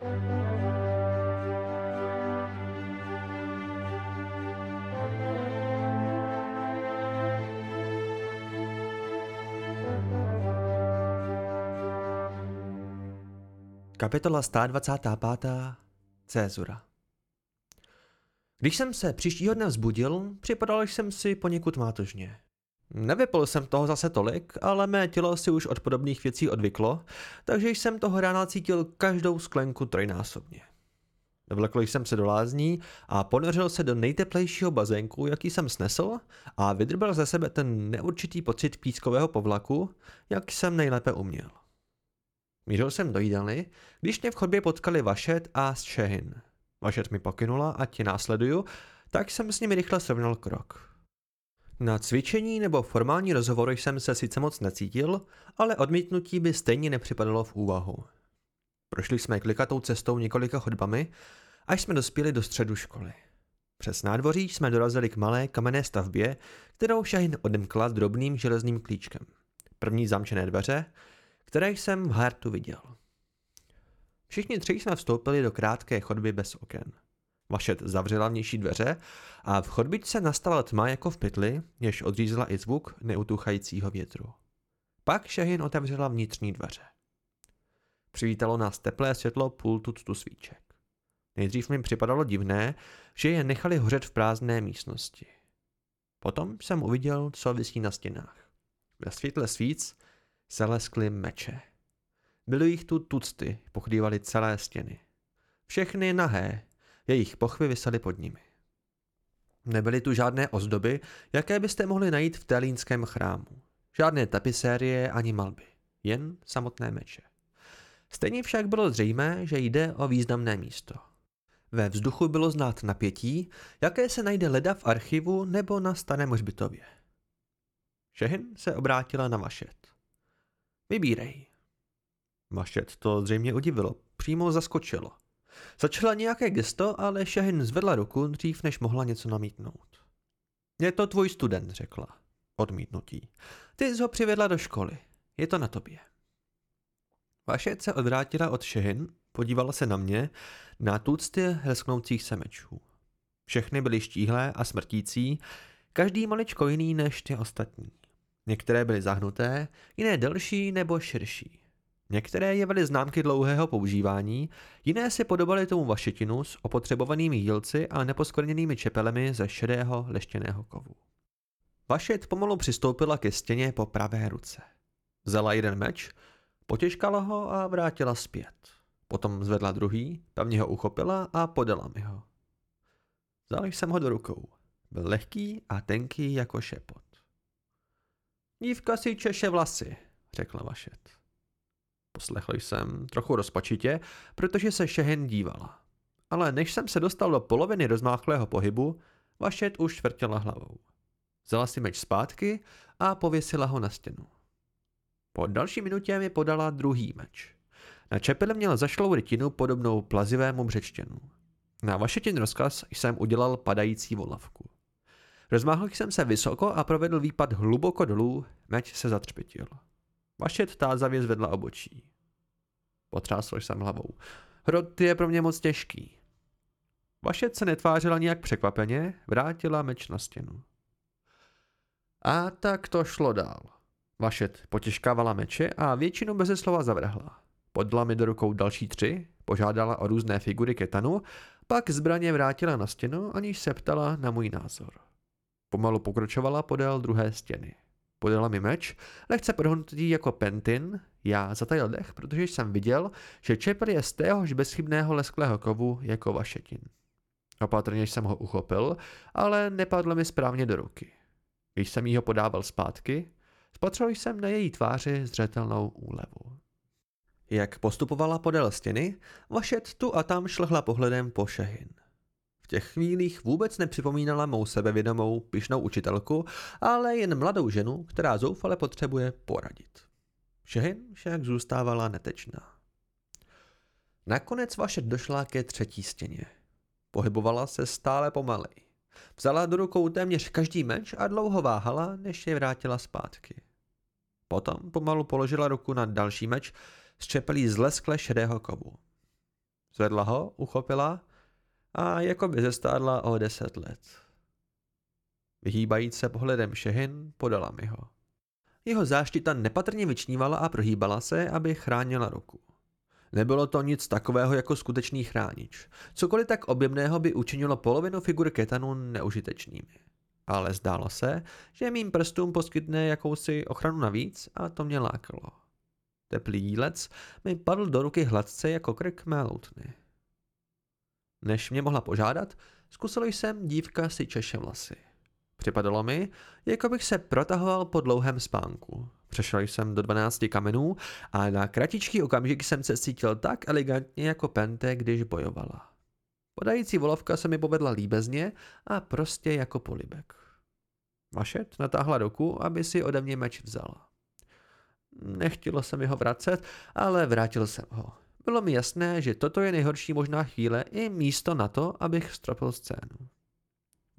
Kapitola 125. Cézura Když jsem se příštího dne vzbudil, připadal jsem si poněkud mátožně. Nevypil jsem toho zase tolik, ale mé tělo si už od podobných věcí odvyklo, takže jsem toho rána cítil každou sklenku trojnásobně. Vlekl jsem se do lázní a ponořil se do nejteplejšího bazénku, jaký jsem snesl a vydrbil ze sebe ten neurčitý pocit pískového povlaku, jak jsem nejlépe uměl. Mířil jsem do jídelny, když mě v chodbě potkali Vašet a Šehin. Vašet mi pokynula, ať je následuju, tak jsem s nimi rychle srovnal krok. Na cvičení nebo formální rozhovory jsem se sice moc necítil, ale odmítnutí by stejně nepřipadalo v úvahu. Prošli jsme klikatou cestou několika chodbami, až jsme dospěli do středu školy. Přes nádvoří jsme dorazili k malé kamenné stavbě, kterou Šahin odemkla drobným železným klíčkem. První zamčené dveře, které jsem v Hartu viděl. Všichni tři jsme vstoupili do krátké chodby bez oken. Vašet zavřela vnější dveře a v chodbičce nastala tma jako v pytli, jež odřízla i zvuk neutuchajícího větru. Pak Šahin otevřela vnitřní dveře. Přivítalo nás teplé světlo půl tuctu svíček. Nejdřív mi připadalo divné, že je nechali hořet v prázdné místnosti. Potom jsem uviděl, co visí na stěnách. Ve světle svíc se leskly meče. Byly jich tu tucty, pochdívaly celé stěny. Všechny nahé, jejich pochvy visely pod nimi. Nebyly tu žádné ozdoby, jaké byste mohli najít v telínském chrámu. Žádné tapisérie ani malby, jen samotné meče. Stejně však bylo zřejmé, že jde o významné místo. Ve vzduchu bylo znát napětí, jaké se najde leda v archivu nebo na starém hřbitově. Šehin se obrátila na Vašet. Vybírej. Vašet to zřejmě udivilo, přímo zaskočilo. Začala nějaké gesto, ale Šehin zvedla ruku dřív, než mohla něco namítnout. Je to tvůj student, řekla. Odmítnutí. Ty jsi ho přivedla do školy. Je to na tobě. Vašet se odvrátila od Šehin, podívala se na mě, na tucty lesknoucích semečů. Všechny byly štíhlé a smrtící, každý maličko jiný než ty ostatní. Některé byly zahnuté, jiné delší nebo širší. Některé jevily známky dlouhého používání, jiné si podobaly tomu vašetinu s opotřebovanými jílci a neposkvrněnými čepelemi ze šedého leštěného kovu. Vašet pomalu přistoupila ke stěně po pravé ruce. Vzala jeden meč, potěžkala ho a vrátila zpět. Potom zvedla druhý, pevně ho uchopila a podala mi ho. Vzal jsem ho do rukou. Byl lehký a tenký jako šepot. Dívka si češe vlasy, řekla Vašet. Poslechl jsem trochu rozpačitě, protože se Šehen dívala. Ale než jsem se dostal do poloviny rozmáchlého pohybu, Vašet už vrtěla hlavou. Vzala si meč zpátky a pověsila ho na stěnu. Po další minutě mi podala druhý meč. Na čepele měl zašlou rytinu podobnou plazivému břečtěnu. Na vašetin rozkaz jsem udělal padající volavku. Rozmáhl jsem se vysoko a provedl výpad hluboko dolů, meč se zatřpitil. Vašet tázavě zvedla obočí. Potřásl jsem hlavou. Hrot je pro mě moc těžký. Vašet se netvářila nijak překvapeně, vrátila meč na stěnu. A tak to šlo dál. Vašet potěžkávala meče a většinu beze slova zavrhla. Podla mi do rukou další tři, požádala o různé figury ketanu, pak zbraně vrátila na stěnu, aniž se ptala na můj názor. Pomalu pokročovala podél druhé stěny. Podala mi meč, lehce podhodnutý jako pentin, já zatajil dech, protože jsem viděl, že čepel je z téhož bezchybného lesklého kovu jako vašetin. Opatrně jsem ho uchopil, ale nepadl mi správně do ruky. Když jsem jí ho podával zpátky, spatřil jsem na její tváři zřetelnou úlevu. Jak postupovala podél stěny, Vašet tu a tam šlehla pohledem po Šehin těch chvílích vůbec nepřipomínala mou sebevědomou, pyšnou učitelku, ale jen mladou ženu, která zoufale potřebuje poradit. Šehin však zůstávala netečná. Nakonec vaše došla ke třetí stěně. Pohybovala se stále pomalej. Vzala do rukou téměř každý meč a dlouho váhala, než je vrátila zpátky. Potom pomalu položila ruku na další meč s čepelí z leskle šedého kovu. Zvedla ho, uchopila a jako by zestádla o deset let. Vyhýbajíc se pohledem Šehin, podala mi ho. Jeho záštita nepatrně vyčnívala a prohýbala se, aby chránila ruku. Nebylo to nic takového jako skutečný chránič. Cokoliv tak objemného by učinilo polovinu figur ketanu neužitečnými. Ale zdálo se, že mým prstům poskytne jakousi ochranu navíc a to mě lákalo. Teplý jílec mi padl do ruky hladce jako krk mé lutny. Než mě mohla požádat, zkusil jsem dívka si češe vlasy. Připadalo mi, jako bych se protahoval po dlouhém spánku. Přešel jsem do 12 kamenů a na kratičký okamžik jsem se cítil tak elegantně jako Pente, když bojovala. Podající volovka se mi povedla líbezně a prostě jako polibek. Vašet natáhla ruku, aby si ode mě meč vzala. Nechtělo se mi ho vracet, ale vrátil jsem ho. Bylo mi jasné, že toto je nejhorší možná chvíle i místo na to, abych stropil scénu.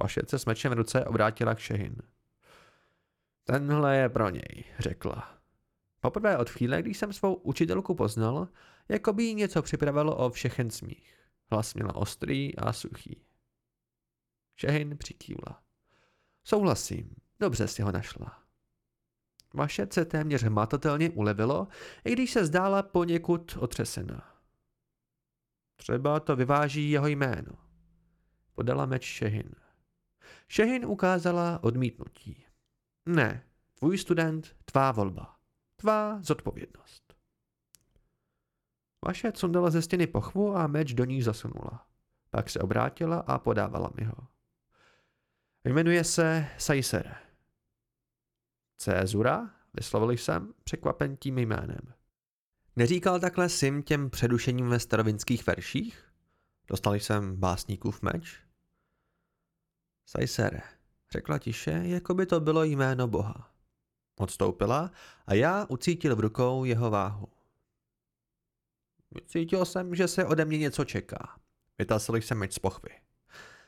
Vašet se s mečem v ruce obrátila k Šehin. Tenhle je pro něj, řekla. Poprvé od chvíle, když jsem svou učitelku poznal, jako by jí něco připravilo o všechen smích. Hlas měla ostrý a suchý. Šehin přikývla. Souhlasím, dobře si ho našla. Vaše se téměř hmatatelně ulevilo, i když se zdála poněkud otřesena. Třeba to vyváží jeho jméno. Podala meč Šehin. Šehin ukázala odmítnutí. Ne, tvůj student, tvá volba. Tvá zodpovědnost. Vaše sundala ze stěny pochvu a meč do ní zasunula. Pak se obrátila a podávala mi ho. Jmenuje se Sajser. Cézura, vyslovil jsem, překvapen tím jménem. Neříkal takhle Sim těm předušením ve starovinských verších? Dostal jsem básníkův meč? Sajsere, řekla tiše, jako by to bylo jméno Boha. Odstoupila a já ucítil v rukou jeho váhu. Cítil jsem, že se ode mě něco čeká. Vytasil jsem meč z pochvy.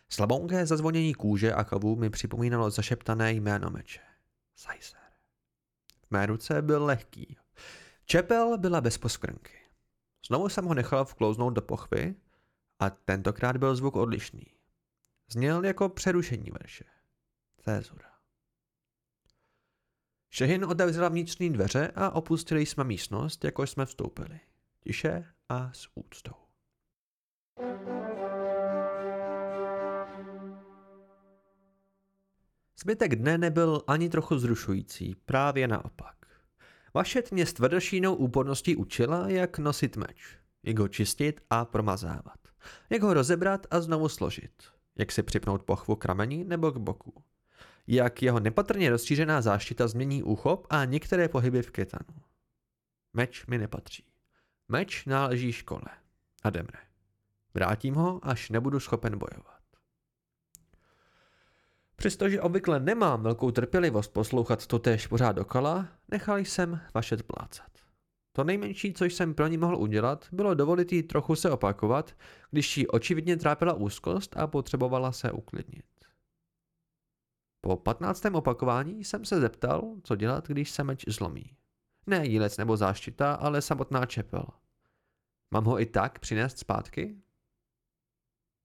Slabounké zazvonění kůže a kovu mi připomínalo zašeptané jméno meče. Sajser. Mé ruce byl lehký. Čepel byla bez poskvrnky. Znovu jsem ho nechal vklouznout do pochvy a tentokrát byl zvuk odlišný. Zněl jako přerušení verše. Cézura. Šehin otevřela vnitřní dveře a opustili jsme místnost, jako jsme vstoupili. Tiše a s úctou. Zbytek dne nebyl ani trochu zrušující, právě naopak. Vašet mě s tvrdošínou úporností učila, jak nosit meč, jak ho čistit a promazávat, jak ho rozebrat a znovu složit, jak si připnout pochvu k rameni nebo k boku, jak jeho nepatrně rozšířená záštita změní úchop a některé pohyby v ketanu. Meč mi nepatří. Meč náleží škole. A Demre. Vrátím ho, až nebudu schopen bojovat. Přestože obvykle nemám velkou trpělivost poslouchat to též pořád dokala, nechal jsem vašet plácat. To nejmenší, co jsem pro ní mohl udělat, bylo dovolit jí trochu se opakovat, když jí očividně trápila úzkost a potřebovala se uklidnit. Po patnáctém opakování jsem se zeptal, co dělat, když se meč zlomí. Ne jílec nebo záštita, ale samotná čepel. Mám ho i tak přinést zpátky?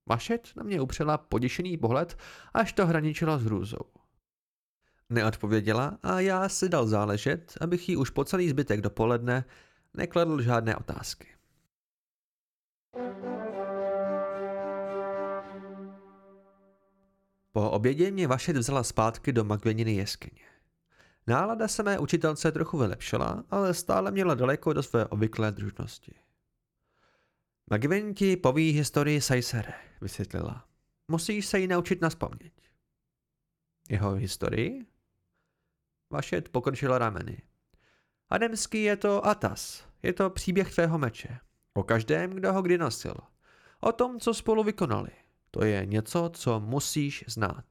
Vašet na mě upřela poděšený pohled, až to hraničila s hrůzou. Neodpověděla a já si dal záležet, abych jí už po celý zbytek dopoledne nekladl žádné otázky. Po obědě mě Vašet vzala zpátky do Magveniny jeskyně. Nálada se mé učitelce trochu vylepšila, ale stále měla daleko do své obvyklé družnosti. Magven ti poví historii Sajsere, vysvětlila. Musíš se ji naučit naspomnět. Jeho historii? Vašet pokročila rameny. Ademský je to Atas, je to příběh tvého meče. O každém, kdo ho kdy nosil. O tom, co spolu vykonali. To je něco, co musíš znát.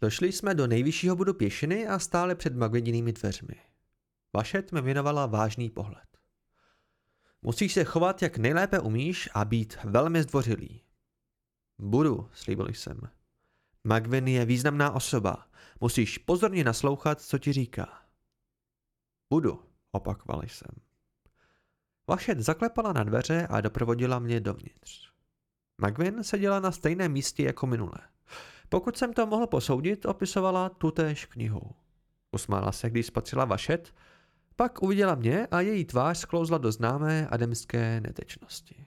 Došli jsme do nejvyššího bodu pěšiny a stále před magvedinými dveřmi. Vašet mi věnovala vážný pohled. Musíš se chovat, jak nejlépe umíš a být velmi zdvořilý. Budu, slíbil jsem. Magvin je významná osoba. Musíš pozorně naslouchat, co ti říká. Budu, opakoval jsem. Vašet zaklepala na dveře a doprovodila mě dovnitř. Magvin seděla na stejném místě jako minule. Pokud jsem to mohl posoudit, opisovala tutéž knihu. Usmála se, když spatřila Vašet, pak uviděla mě a její tvář sklouzla do známé ademské netečnosti.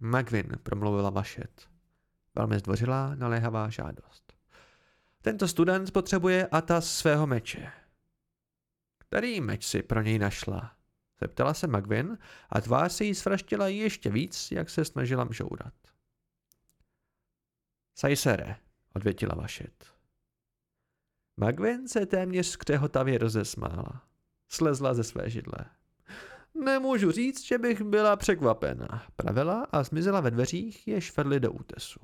Magvin, promluvila Vašet. Velmi zdvořilá, naléhavá žádost. Tento student potřebuje atas svého meče. Který meč si pro něj našla? Zeptala se Magvin a tvář se jí svraštila ještě víc, jak se snažila mžourat. Sajsere, odvětila Vašet. Magvin se téměř skřehotavě rozesmála. Slezla ze své židle. Nemůžu říct, že bych byla překvapena, pravila a zmizela ve dveřích, jež vedly do útesu.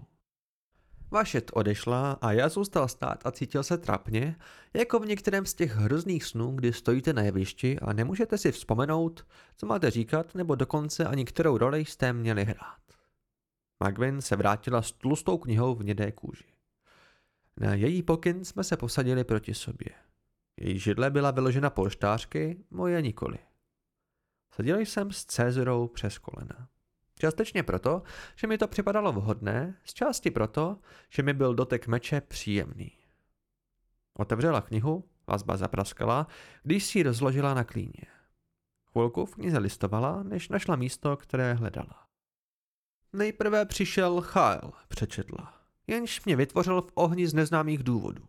Vašet odešla a já zůstal stát a cítil se trapně, jako v některém z těch hrozných snů, kdy stojíte na jevišti a nemůžete si vzpomenout, co máte říkat, nebo dokonce ani kterou roli jste měli hrát. Magvin se vrátila s tlustou knihou v nědé kůži. Na její pokyn jsme se posadili proti sobě. Její židle byla vyložena polštářky, moje nikoli. Seděl jsem s Cezurou přes kolena. Částečně proto, že mi to připadalo vhodné, z části proto, že mi byl dotek meče příjemný. Otevřela knihu, vazba zapraskala, když si ji rozložila na klíně. Chvilku v knize listovala, než našla místo, které hledala. Nejprve přišel Chyle, přečetla, jenž mě vytvořil v ohni z neznámých důvodů.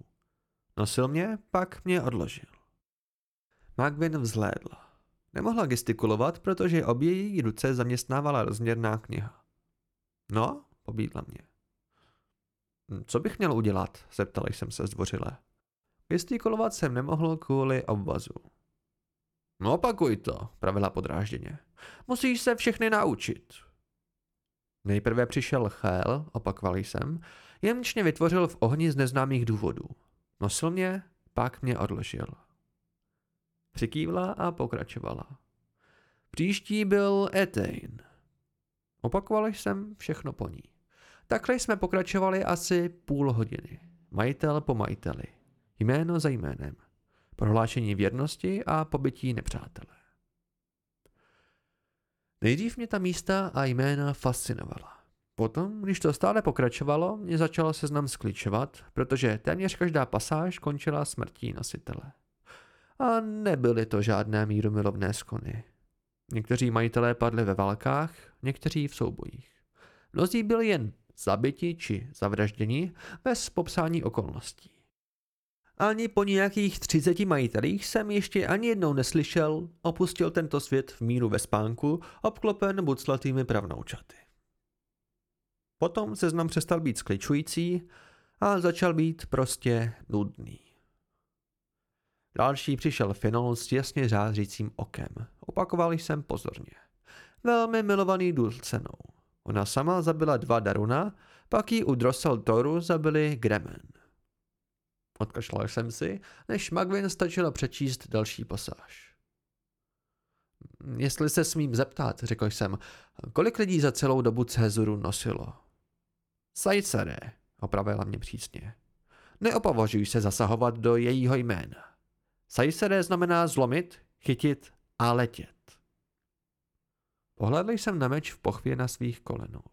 Nosil mě, pak mě odložil. Magvin vzhlédla. Nemohla gestikulovat, protože obě její ruce zaměstnávala rozměrná kniha. No, pobídla mě. Hm, co bych měl udělat? zeptal jsem se zdvořile. Gestikulovat jsem nemohl kvůli obvazu. No opakuj to, pravila podrážděně. Musíš se všechny naučit. Nejprve přišel Chel, opakoval jsem, jenž mě vytvořil v ohni z neznámých důvodů. Nosil mě, pak mě odložil. Přikývla a pokračovala. Příští byl Etein. Opakoval jsem všechno po ní. Takhle jsme pokračovali asi půl hodiny. Majitel po majiteli. Jméno za jménem. Prohlášení věrnosti a pobytí nepřátelé. Nejdřív mě ta místa a jména fascinovala. Potom, když to stále pokračovalo, mě začal seznam skličovat, protože téměř každá pasáž končila smrtí nositele. A nebyly to žádné mírumilovné skony. Někteří majitelé padli ve válkách, někteří v soubojích. Mnozí byli jen zabiti či zavražděni bez popsání okolností. Ani po nějakých třiceti majitelích jsem ještě ani jednou neslyšel, opustil tento svět v míru ve spánku, obklopen buclatými pravnoučaty. Potom seznam přestal být skličující a začal být prostě nudný. Další přišel Finol s jasně řářícím okem. Opakoval jsem pozorně. Velmi milovaný Dulcenou. Ona sama zabila dva Daruna, pak ji u Drossel Toru zabili Gremen. Odkašlal jsem si, než Magvin stačilo přečíst další pasáž. Jestli se smím zeptat, řekl jsem, kolik lidí za celou dobu Cezuru nosilo? Sajcere, opravila mě přísně. Neopovažuj se zasahovat do jejího jména. Sajsere znamená zlomit, chytit a letět. Pohledl jsem na meč v pochvě na svých kolenou.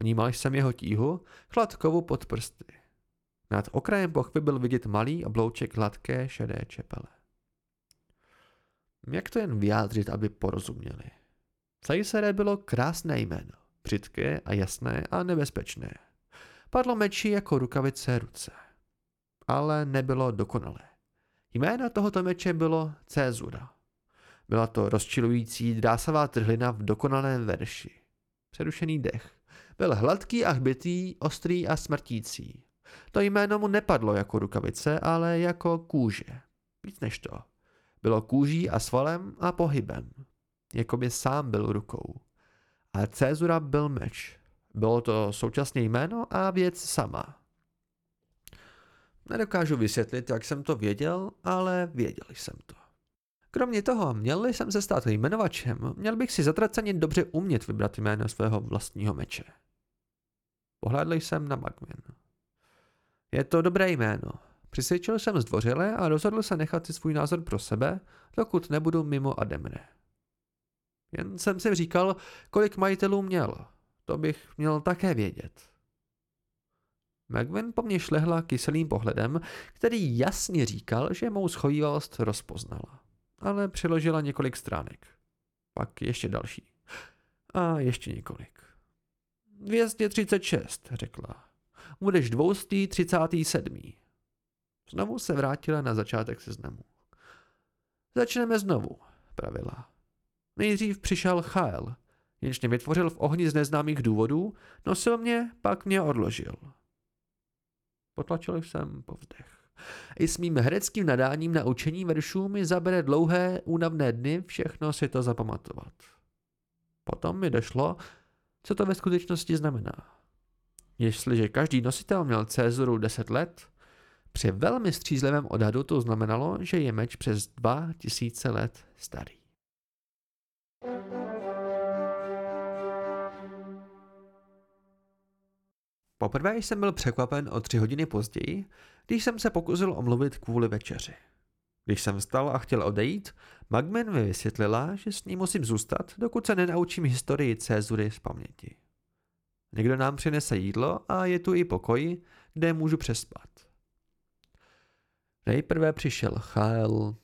Vnímal jsem jeho tíhu, chladkovu pod prsty. Nad okrajem pochvy byl vidět malý oblouček hladké šedé čepele. Jak to jen vyjádřit, aby porozuměli? Sajsere bylo krásné jméno, břitké a jasné a nebezpečné. Padlo meči jako rukavice ruce. Ale nebylo dokonalé. Jméno tohoto meče bylo Cezura. Byla to rozčilující drásavá trhlina v dokonalém verši. Přerušený dech. Byl hladký a hbitý, ostrý a smrtící. To jméno mu nepadlo jako rukavice, ale jako kůže. Víc než to. Bylo kůží a svalem a pohybem. Jako by sám byl rukou. A Cezura byl meč. Bylo to současně jméno a věc sama. Nedokážu vysvětlit, jak jsem to věděl, ale věděl jsem to. Kromě toho, měl jsem se stát jmenovačem, měl bych si zatraceně dobře umět vybrat jméno svého vlastního meče. Pohlédl jsem na Magvin. Je to dobré jméno. Přisvědčil jsem zdvořile a rozhodl se nechat si svůj názor pro sebe, dokud nebudu mimo Ademre. Jen jsem si říkal, kolik majitelů měl. To bych měl také vědět. Megvin po mně šlehla kyselým pohledem, který jasně říkal, že mou schovývalost rozpoznala. Ale přiložila několik stránek. Pak ještě další. A ještě několik. 236, řekla. Budeš 237. Znovu se vrátila na začátek seznamu. Začneme znovu, pravila. Nejdřív přišel Chael, jenž mě vytvořil v ohni z neznámých důvodů, nosil mě, pak mě odložil. Potlačil jsem povzdech. I s mým hereckým nadáním na učení veršů mi zabere dlouhé, únavné dny všechno si to zapamatovat. Potom mi došlo, co to ve skutečnosti znamená. Jestliže každý nositel měl Cézoru 10 let, při velmi střízlivém odhadu to znamenalo, že je meč přes 2000 let starý. Poprvé jsem byl překvapen o tři hodiny později, když jsem se pokusil omluvit kvůli večeři. Když jsem vstal a chtěl odejít, Magmen mi vysvětlila, že s ní musím zůstat, dokud se nenaučím historii Cézury z paměti. Někdo nám přinese jídlo a je tu i pokoj, kde můžu přespat. Nejprve přišel Chael,